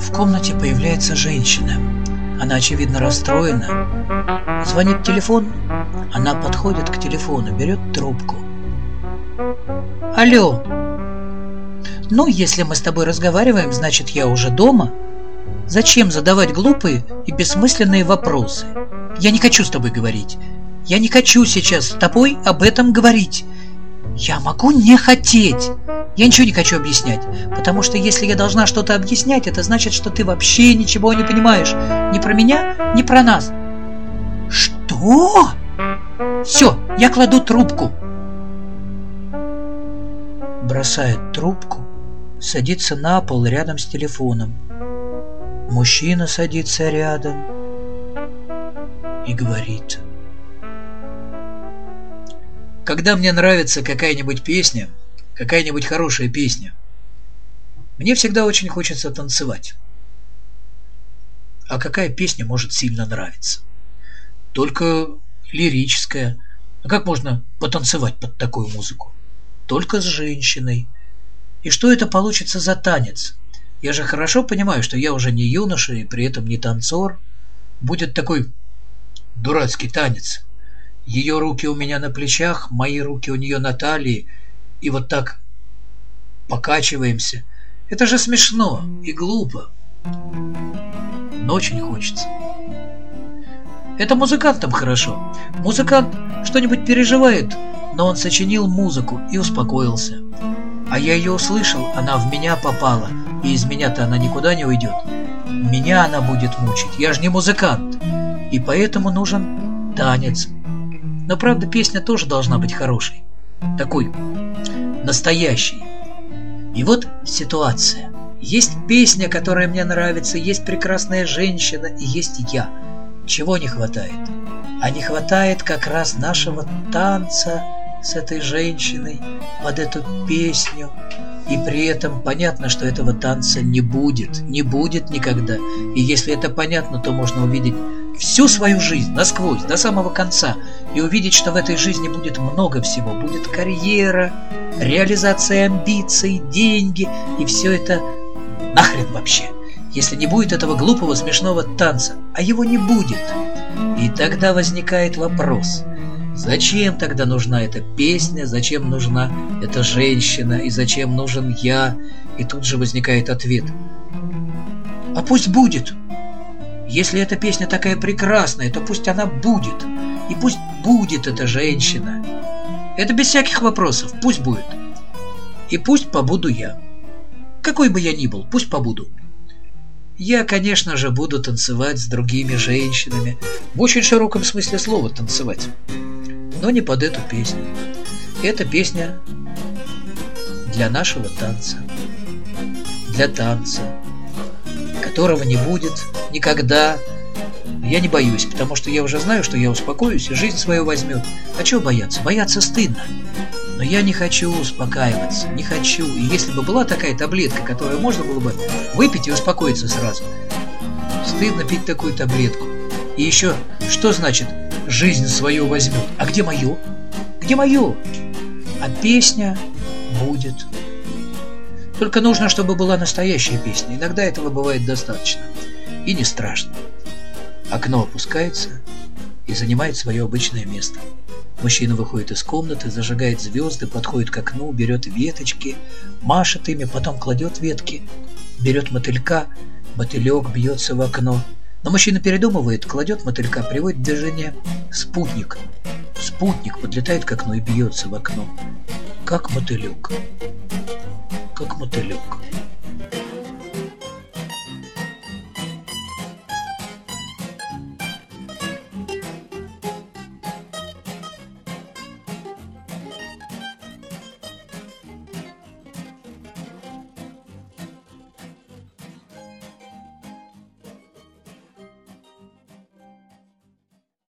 В комнате появляется женщина. Она, очевидно, расстроена. Звонит телефон. Она подходит к телефону, берет трубку. Алло. Ну, если мы с тобой разговариваем, значит, я уже дома. Зачем задавать глупые и бессмысленные вопросы? Я не хочу с тобой говорить. Я не хочу сейчас с тобой об этом говорить. Я могу не хотеть. Я ничего не хочу объяснять, потому что если я должна что-то объяснять, это значит, что ты вообще ничего не понимаешь. Ни про меня, ни про нас. Что? Все, я кладу трубку. Бросает трубку, садится на пол рядом с телефоном. Мужчина садится рядом и говорит. Когда мне нравится какая-нибудь песня, какая-нибудь хорошая песня. Мне всегда очень хочется танцевать. А какая песня может сильно нравиться? Только лирическая. А как можно потанцевать под такую музыку? Только с женщиной. И что это получится за танец? Я же хорошо понимаю, что я уже не юноша и при этом не танцор. Будет такой дурацкий танец. Ее руки у меня на плечах, мои руки у нее на талии – и вот так покачиваемся. Это же смешно и глупо. Но очень хочется. Это музыкантам хорошо. Музыкант что-нибудь переживает, но он сочинил музыку и успокоился. А я ее услышал, она в меня попала, и из меня-то она никуда не уйдет. Меня она будет мучить, я же не музыкант. И поэтому нужен танец. Но правда песня тоже должна быть хорошей. Такой настоящий. И вот ситуация. Есть песня, которая мне нравится, есть прекрасная женщина и есть я. Чего не хватает? А не хватает как раз нашего танца с этой женщиной под эту песню. И при этом понятно, что этого танца не будет, не будет никогда. И если это понятно, то можно увидеть всю свою жизнь насквозь, до самого конца, и увидеть, что в этой жизни будет много всего. Будет карьера, реализация амбиций, деньги, и все это нахрен вообще. Если не будет этого глупого смешного танца, а его не будет. И тогда возникает вопрос, зачем тогда нужна эта песня, зачем нужна эта женщина, и зачем нужен я? И тут же возникает ответ. А пусть будет. Если эта песня такая прекрасная, то пусть она будет. И пусть будет эта женщина. Это без всяких вопросов. Пусть будет. И пусть побуду я. Какой бы я ни был, пусть побуду. Я, конечно же, буду танцевать с другими женщинами. В очень широком смысле слова танцевать. Но не под эту песню. Эта песня для нашего танца. Для танца которого не будет никогда. Я не боюсь, потому что я уже знаю, что я успокоюсь и жизнь свою возьмет. А чего бояться? Бояться стыдно. Но я не хочу успокаиваться, не хочу. И если бы была такая таблетка, которую можно было бы выпить и успокоиться сразу, стыдно пить такую таблетку. И еще, что значит «жизнь свою возьмет»? А где мое? Где мое? А песня будет только нужно, чтобы была настоящая песня. Иногда этого бывает достаточно. И не страшно. Окно опускается и занимает свое обычное место. Мужчина выходит из комнаты, зажигает звезды, подходит к окну, берет веточки, машет ими, потом кладет ветки, берет мотылька, мотылек бьется в окно. Но мужчина передумывает, кладет мотылька, приводит в движение спутник. Спутник подлетает к окну и бьется в окно, как мотылек как мотылек.